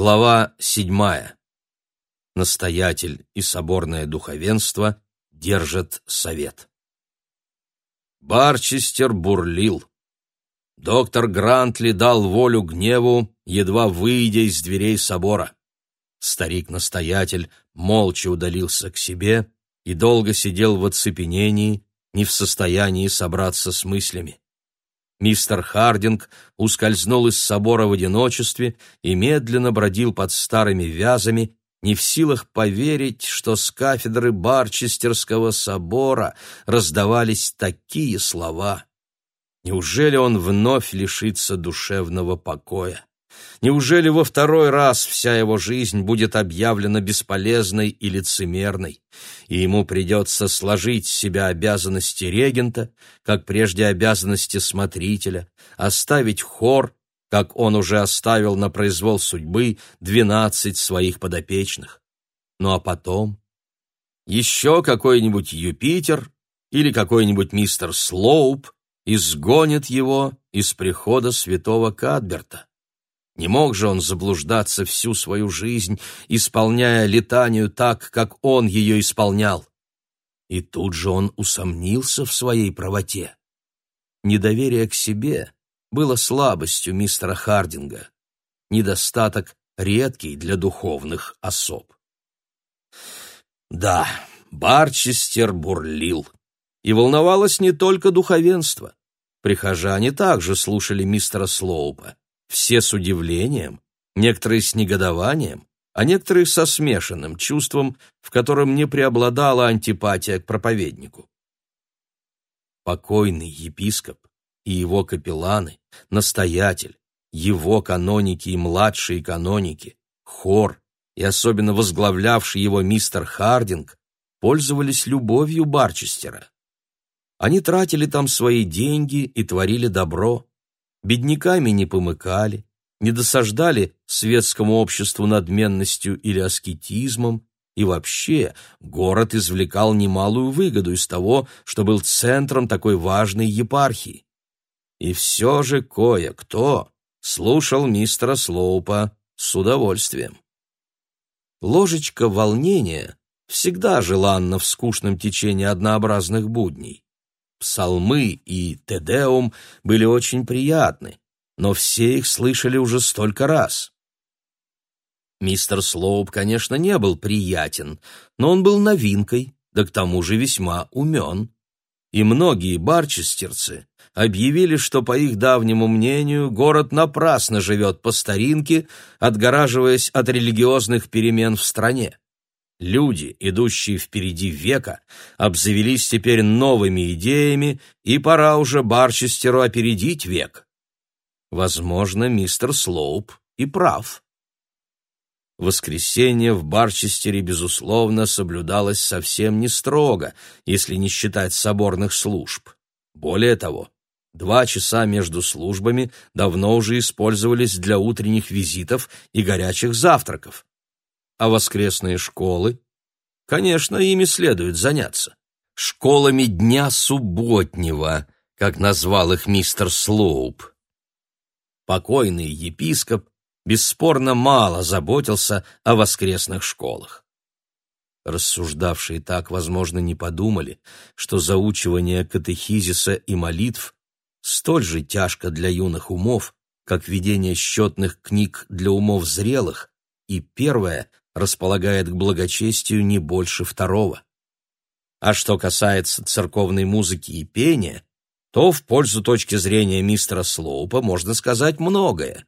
Глава седьмая. Настоятель и соборное духовенство держат совет. Барчестер бурлил. Доктор Грантли дал волю гневу, едва выйдя из дверей собора. Старик-настоятель молча удалился к себе и долго сидел в оцепенении, не в состоянии собраться с мыслями. Мистер Хардинг ускользнул из собора в одиночестве и медленно бродил под старыми вязами, не в силах поверить, что с кафедры Барчестерского собора раздавались такие слова. Неужели он вновь лишится душевного покоя? Неужели во второй раз вся его жизнь будет объявлена бесполезной и лицемерной, и ему придется сложить с себя обязанности регента, как прежде обязанности смотрителя, оставить хор, как он уже оставил на произвол судьбы двенадцать своих подопечных? Ну а потом? Еще какой-нибудь Юпитер или какой-нибудь мистер Слоуп изгонит его из прихода святого Кадберта. Не мог же он заблуждаться всю свою жизнь, исполняя летанию так, как он ее исполнял. И тут же он усомнился в своей правоте. Недоверие к себе было слабостью мистера Хардинга, недостаток редкий для духовных особ. Да, Барчестер бурлил. И волновалось не только духовенство. Прихожане также слушали мистера Слоупа. Все с удивлением, некоторые с негодованием, а некоторые со смешанным чувством, в котором не преобладала антипатия к проповеднику. Покойный епископ и его капелланы, настоятель, его каноники и младшие каноники, хор и особенно возглавлявший его мистер Хардинг пользовались любовью Барчестера. Они тратили там свои деньги и творили добро бедняками не помыкали, не досаждали светскому обществу надменностью или аскетизмом, и вообще город извлекал немалую выгоду из того, что был центром такой важной епархии. И все же кое-кто слушал мистера Слоупа с удовольствием. Ложечка волнения всегда желанна в скучном течении однообразных будней. Псалмы и Тедеум были очень приятны, но все их слышали уже столько раз. Мистер Слоуп, конечно, не был приятен, но он был новинкой, да к тому же весьма умен. И многие барчестерцы объявили, что, по их давнему мнению, город напрасно живет по старинке, отгораживаясь от религиозных перемен в стране. Люди, идущие впереди века, обзавелись теперь новыми идеями, и пора уже Барчестеру опередить век. Возможно, мистер Слоуп и прав. Воскресенье в Барчестере, безусловно, соблюдалось совсем не строго, если не считать соборных служб. Более того, два часа между службами давно уже использовались для утренних визитов и горячих завтраков. А воскресные школы? Конечно, ими следует заняться. Школами дня субботнего, как назвал их мистер Слоуп. Покойный епископ бесспорно мало заботился о воскресных школах. Рассуждавшие так, возможно, не подумали, что заучивание катехизиса и молитв столь же тяжко для юных умов, как ведение счетных книг для умов зрелых, и первое располагает к благочестию не больше второго. А что касается церковной музыки и пения, то в пользу точки зрения мистера Слоупа можно сказать многое.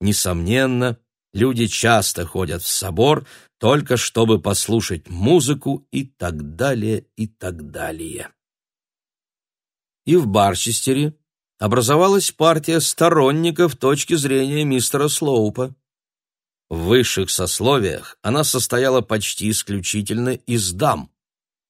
Несомненно, люди часто ходят в собор только чтобы послушать музыку и так далее, и так далее. И в Барчестере образовалась партия сторонников точки зрения мистера Слоупа. В высших сословиях она состояла почти исключительно из дам.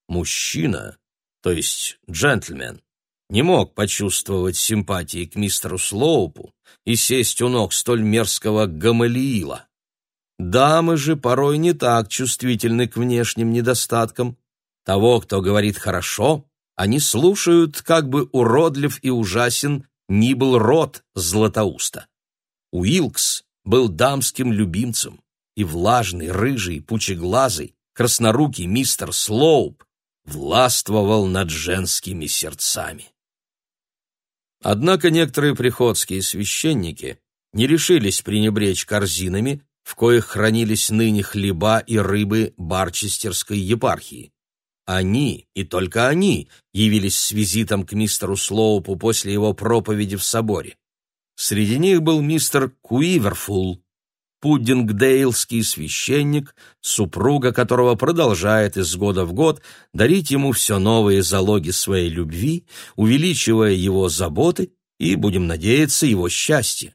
Мужчина, то есть джентльмен, не мог почувствовать симпатии к мистеру Слоупу и сесть у ног столь мерзкого Гамалиила. Дамы же порой не так чувствительны к внешним недостаткам. Того, кто говорит хорошо, они слушают, как бы уродлив и ужасен ни был рот Златоуста. Уилкс был дамским любимцем, и влажный, рыжий, пучеглазый, краснорукий мистер Слоуп властвовал над женскими сердцами. Однако некоторые приходские священники не решились пренебречь корзинами, в коих хранились ныне хлеба и рыбы Барчестерской епархии. Они, и только они, явились с визитом к мистеру Слоупу после его проповеди в соборе. Среди них был мистер Куиверфул, пуддингдейлский священник, супруга которого продолжает из года в год дарить ему все новые залоги своей любви, увеличивая его заботы и, будем надеяться, его счастье.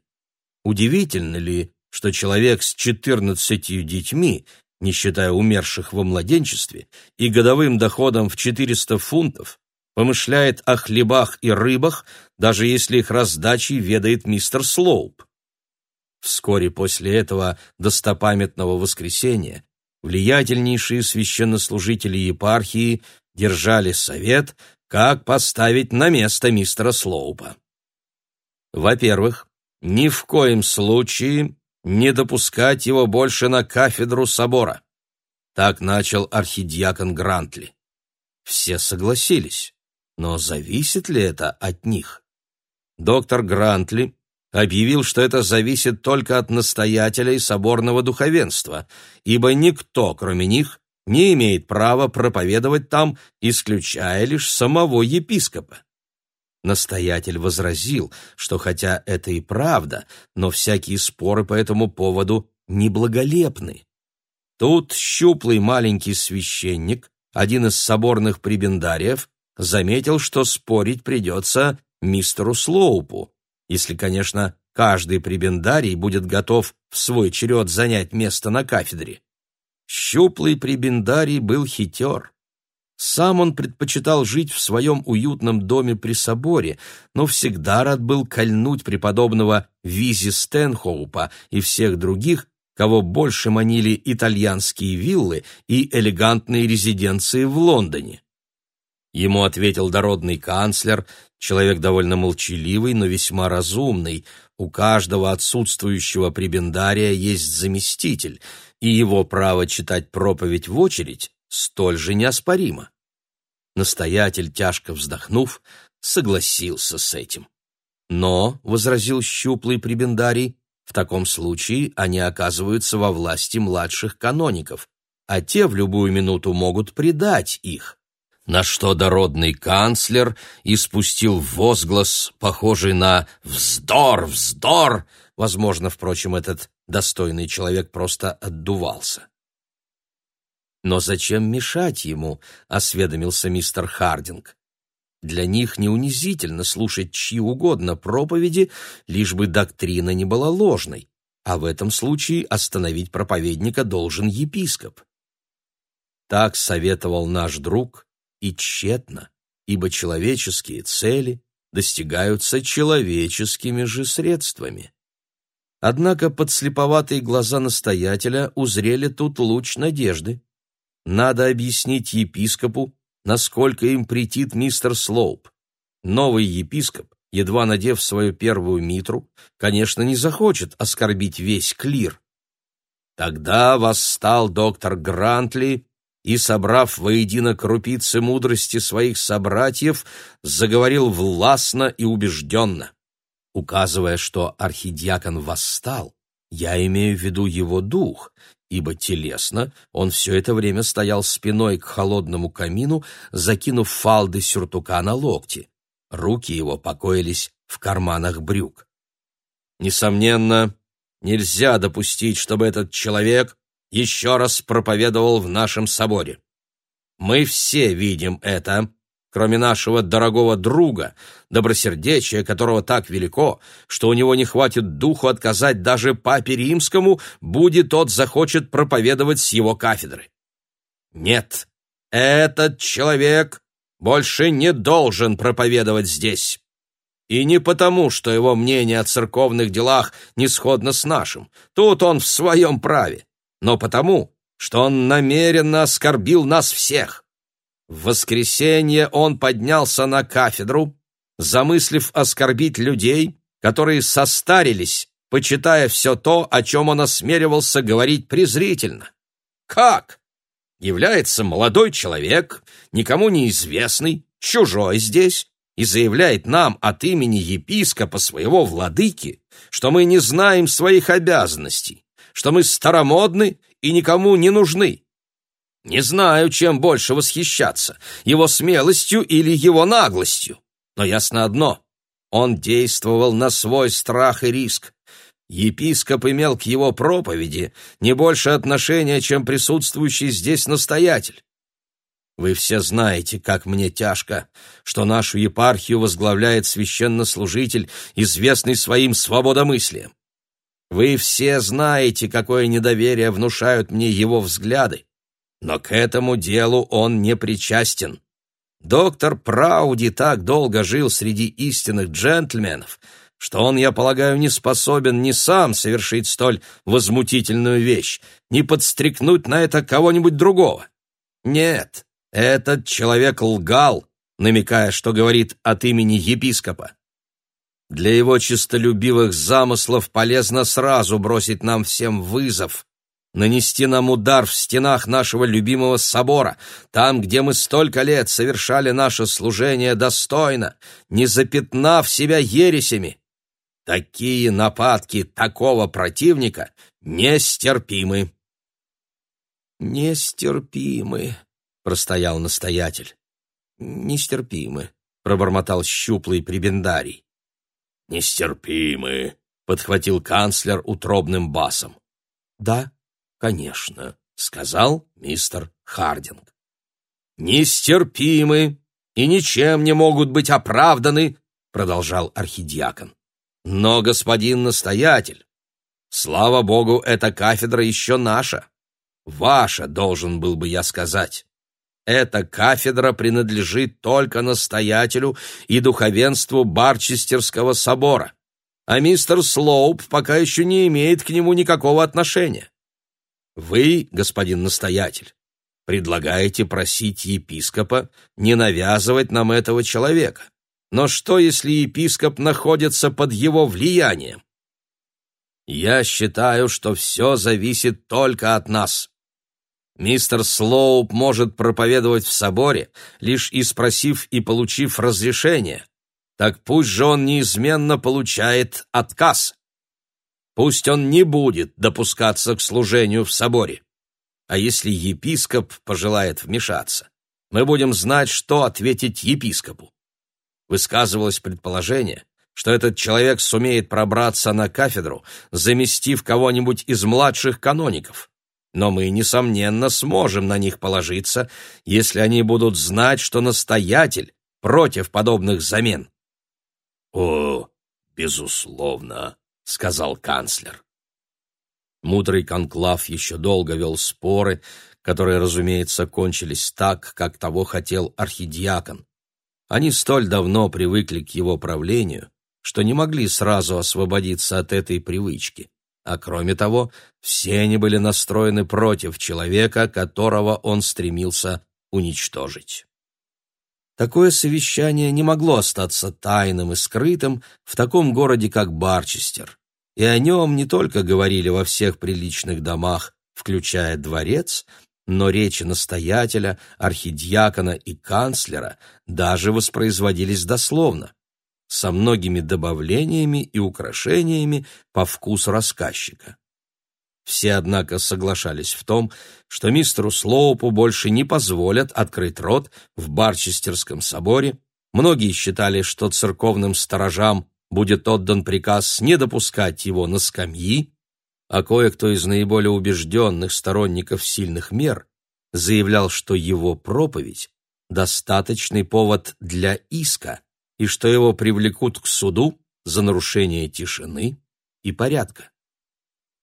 Удивительно ли, что человек с четырнадцатью детьми, не считая умерших во младенчестве, и годовым доходом в 400 фунтов, помышляет о хлебах и рыбах, даже если их раздачей ведает мистер Слоуп. Вскоре после этого достопамятного воскресения влиятельнейшие священнослужители епархии держали совет, как поставить на место мистера Слоупа. Во-первых, ни в коем случае не допускать его больше на кафедру собора. Так начал архидиакон Грантли. Все согласились, но зависит ли это от них? Доктор Грантли объявил, что это зависит только от настоятеля и соборного духовенства, ибо никто, кроме них, не имеет права проповедовать там, исключая лишь самого епископа. Настоятель возразил, что хотя это и правда, но всякие споры по этому поводу неблаголепны. Тут щуплый маленький священник, один из соборных прибендариев, заметил, что спорить придется мистеру Слоупу, если, конечно, каждый прибендарий будет готов в свой черед занять место на кафедре. Щуплый прибендарий был хитер. Сам он предпочитал жить в своем уютном доме при соборе, но всегда рад был кольнуть преподобного Визи Стэнхоупа и всех других, кого больше манили итальянские виллы и элегантные резиденции в Лондоне. Ему ответил дородный канцлер, человек довольно молчаливый, но весьма разумный. У каждого отсутствующего прибендария есть заместитель, и его право читать проповедь в очередь столь же неоспоримо. Настоятель, тяжко вздохнув, согласился с этим. Но, — возразил щуплый прибендарий, — в таком случае они оказываются во власти младших каноников, а те в любую минуту могут предать их на что дородный канцлер испустил возглас, похожий на «вздор, вздор!» Возможно, впрочем, этот достойный человек просто отдувался. «Но зачем мешать ему?» — осведомился мистер Хардинг. «Для них не унизительно слушать чьи угодно проповеди, лишь бы доктрина не была ложной, а в этом случае остановить проповедника должен епископ». Так советовал наш друг, и тщетно, ибо человеческие цели достигаются человеческими же средствами. Однако подслеповатые глаза настоятеля узрели тут луч надежды. Надо объяснить епископу, насколько им претит мистер Слоуп. Новый епископ, едва надев свою первую митру, конечно, не захочет оскорбить весь клир. Тогда восстал доктор Грантли и, собрав воедино крупицы мудрости своих собратьев, заговорил властно и убежденно. Указывая, что архидиакон восстал, я имею в виду его дух, ибо телесно он все это время стоял спиной к холодному камину, закинув фалды сюртука на локти. Руки его покоились в карманах брюк. Несомненно, нельзя допустить, чтобы этот человек еще раз проповедовал в нашем соборе. Мы все видим это, кроме нашего дорогого друга, добросердечия которого так велико, что у него не хватит духу отказать даже папе римскому, будет тот захочет проповедовать с его кафедры. Нет, этот человек больше не должен проповедовать здесь. И не потому, что его мнение о церковных делах не сходно с нашим. Тут он в своем праве но потому, что он намеренно оскорбил нас всех. В воскресенье он поднялся на кафедру, замыслив оскорбить людей, которые состарились почитая все то, о чем он осмеливался говорить презрительно. Как? Является молодой человек, никому неизвестный, чужой здесь, и заявляет нам от имени епископа своего владыки, что мы не знаем своих обязанностей, что мы старомодны и никому не нужны. Не знаю, чем больше восхищаться, его смелостью или его наглостью, но ясно одно — он действовал на свой страх и риск. Епископ имел к его проповеди не больше отношения, чем присутствующий здесь настоятель. Вы все знаете, как мне тяжко, что нашу епархию возглавляет священнослужитель, известный своим свободомыслием. Вы все знаете, какое недоверие внушают мне его взгляды, но к этому делу он не причастен. Доктор Прауди так долго жил среди истинных джентльменов, что он, я полагаю, не способен ни сам совершить столь возмутительную вещь, ни подстрекнуть на это кого-нибудь другого. Нет, этот человек лгал, намекая, что говорит от имени епископа. Для его честолюбивых замыслов полезно сразу бросить нам всем вызов, нанести нам удар в стенах нашего любимого собора, там, где мы столько лет совершали наше служение достойно, не запятнав себя ересями. Такие нападки такого противника нестерпимы. Нестерпимы, простоял настоятель. Нестерпимы, пробормотал щуплый прибендарий. Нестерпимы, подхватил канцлер утробным басом. Да, конечно, сказал мистер Хардинг. Нестерпимы и ничем не могут быть оправданы, продолжал архидиакон. Но, господин настоятель, слава богу, эта кафедра еще наша. Ваша, должен был бы я сказать. Эта кафедра принадлежит только настоятелю и духовенству Барчестерского собора, а мистер Слоуп пока еще не имеет к нему никакого отношения. Вы, господин настоятель, предлагаете просить епископа не навязывать нам этого человека. Но что, если епископ находится под его влиянием? Я считаю, что все зависит только от нас. Мистер Слоуп может проповедовать в соборе, лишь и спросив и получив разрешение. Так пусть же он неизменно получает отказ. Пусть он не будет допускаться к служению в соборе. А если епископ пожелает вмешаться, мы будем знать, что ответить епископу высказывалось предположение, что этот человек сумеет пробраться на кафедру, заместив кого-нибудь из младших каноников. Но мы, несомненно, сможем на них положиться, если они будут знать, что настоятель против подобных замен. «О, безусловно», — сказал канцлер. Мудрый конклав еще долго вел споры, которые, разумеется, кончились так, как того хотел архидиакон. Они столь давно привыкли к его правлению, что не могли сразу освободиться от этой привычки. А кроме того, все они были настроены против человека, которого он стремился уничтожить. Такое совещание не могло остаться тайным и скрытым в таком городе, как Барчестер, и о нем не только говорили во всех приличных домах, включая дворец, но речи настоятеля, архидиакона и канцлера даже воспроизводились дословно, со многими добавлениями и украшениями по вкусу рассказчика. Все, однако, соглашались в том, что мистеру Слоупу больше не позволят открыть рот в Барчестерском соборе. Многие считали, что церковным сторожам будет отдан приказ не допускать его на скамьи, а кое-кто из наиболее убежденных сторонников сильных мер заявлял, что его проповедь – достаточный повод для иска и что его привлекут к суду за нарушение тишины и порядка.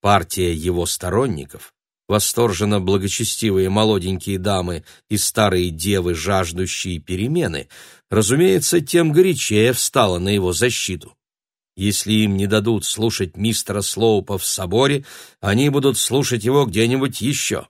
Партия его сторонников, восторженно благочестивые молоденькие дамы и старые девы, жаждущие перемены, разумеется, тем горячее встала на его защиту. Если им не дадут слушать мистера Слоупа в соборе, они будут слушать его где-нибудь еще.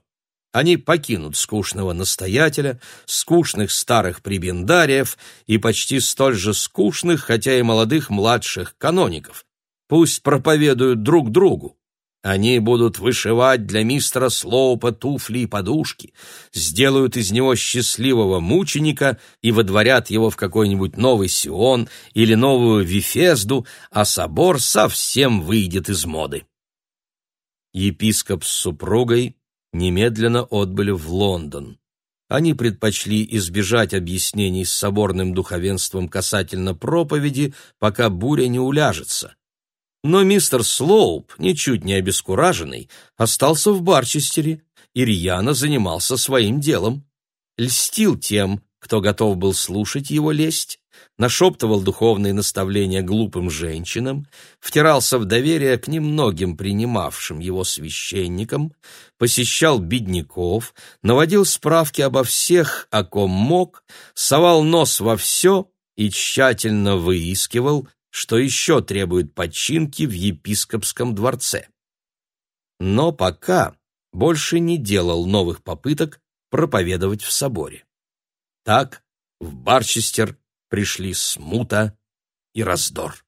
Они покинут скучного настоятеля, скучных старых прибендариев и почти столь же скучных, хотя и молодых младших каноников, Пусть проповедуют друг другу. Они будут вышивать для мистера Слоупа туфли и подушки, сделают из него счастливого мученика и водворят его в какой-нибудь новый Сион или новую Вифезду, а собор совсем выйдет из моды. Епископ с супругой немедленно отбыли в Лондон. Они предпочли избежать объяснений с соборным духовенством касательно проповеди, пока буря не уляжется. Но мистер Слоуп, ничуть не обескураженный, остался в Барчестере и рьяно занимался своим делом. Льстил тем, кто готов был слушать его лесть, нашептывал духовные наставления глупым женщинам, втирался в доверие к немногим принимавшим его священникам, посещал бедняков, наводил справки обо всех, о ком мог, совал нос во все и тщательно выискивал, что еще требует починки в епископском дворце. Но пока больше не делал новых попыток проповедовать в соборе. Так в Барчестер пришли смута и раздор.